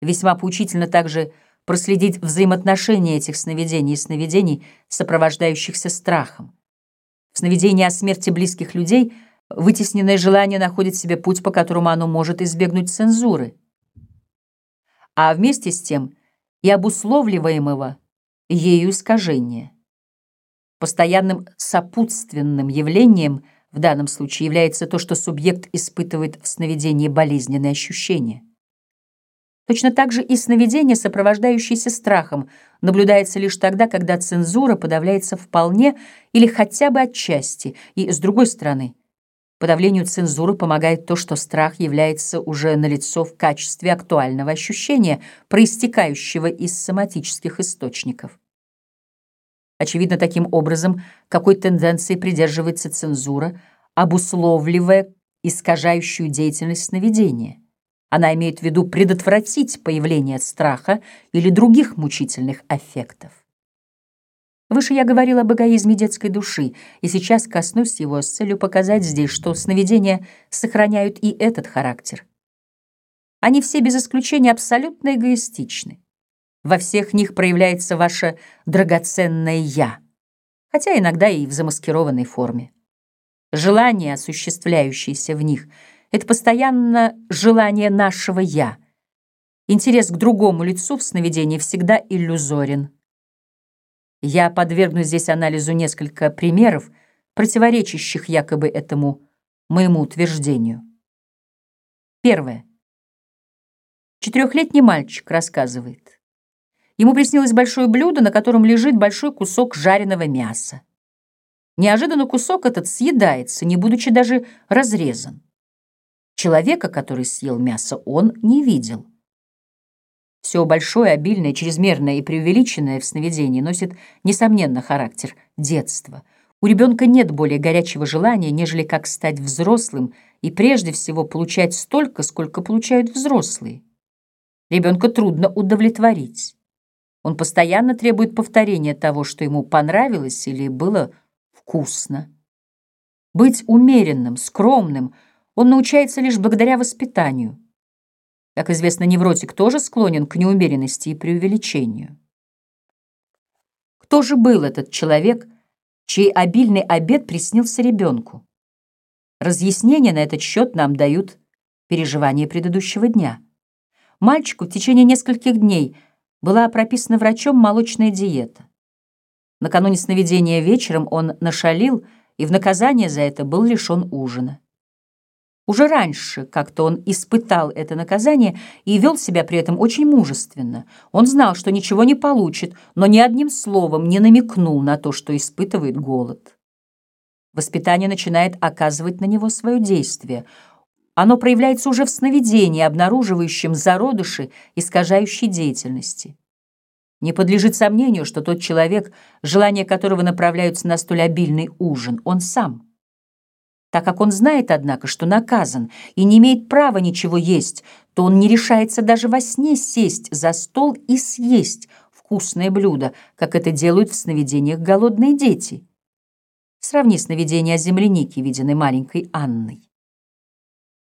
Весьма поучительно также проследить взаимоотношения этих сновидений и сновидений, сопровождающихся страхом. В сновидении о смерти близких людей вытесненное желание находит себе путь, по которому оно может избегнуть цензуры. А вместе с тем и обусловливаемого ею искажения. Постоянным сопутственным явлением в данном случае является то, что субъект испытывает в сновидении болезненные ощущения. Точно так же и сновидение, сопровождающееся страхом, наблюдается лишь тогда, когда цензура подавляется вполне или хотя бы отчасти, и, с другой стороны, подавлению цензуры помогает то, что страх является уже налицо в качестве актуального ощущения, проистекающего из соматических источников. Очевидно, таким образом, какой тенденции придерживается цензура, обусловливая искажающую деятельность сновидения. Она имеет в виду предотвратить появление страха или других мучительных аффектов. Выше я говорил об эгоизме детской души, и сейчас коснусь его с целью показать здесь, что сновидения сохраняют и этот характер. Они все без исключения абсолютно эгоистичны. Во всех них проявляется ваше драгоценное «я», хотя иногда и в замаскированной форме. Желание, осуществляющееся в них — это постоянно желание нашего «я». Интерес к другому лицу в сновидении всегда иллюзорен. Я подвергну здесь анализу несколько примеров, противоречащих якобы этому моему утверждению. Первое. Четырехлетний мальчик рассказывает. Ему приснилось большое блюдо, на котором лежит большой кусок жареного мяса. Неожиданно кусок этот съедается, не будучи даже разрезан. Человека, который съел мясо, он не видел. Все большое, обильное, чрезмерное и преувеличенное в сновидении носит, несомненно, характер детства. У ребенка нет более горячего желания, нежели как стать взрослым и прежде всего получать столько, сколько получают взрослые. Ребенка трудно удовлетворить. Он постоянно требует повторения того, что ему понравилось или было вкусно. Быть умеренным, скромным — он научается лишь благодаря воспитанию. Как известно, невротик тоже склонен к неумеренности и преувеличению. Кто же был этот человек, чей обильный обед приснился ребенку? Разъяснения на этот счет нам дают переживания предыдущего дня. Мальчику в течение нескольких дней была прописана врачом молочная диета. Накануне сновидения вечером он нашалил и в наказание за это был лишен ужина. Уже раньше как-то он испытал это наказание и вел себя при этом очень мужественно. Он знал, что ничего не получит, но ни одним словом не намекнул на то, что испытывает голод. Воспитание начинает оказывать на него свое действие. Оно проявляется уже в сновидении, обнаруживающем зародыши искажающей деятельности. Не подлежит сомнению, что тот человек, желания которого направляются на столь обильный ужин, он сам – так как он знает, однако, что наказан и не имеет права ничего есть, то он не решается даже во сне сесть за стол и съесть вкусное блюдо, как это делают в сновидениях голодные дети. Сравни сновидение о землянике, виденной маленькой Анной.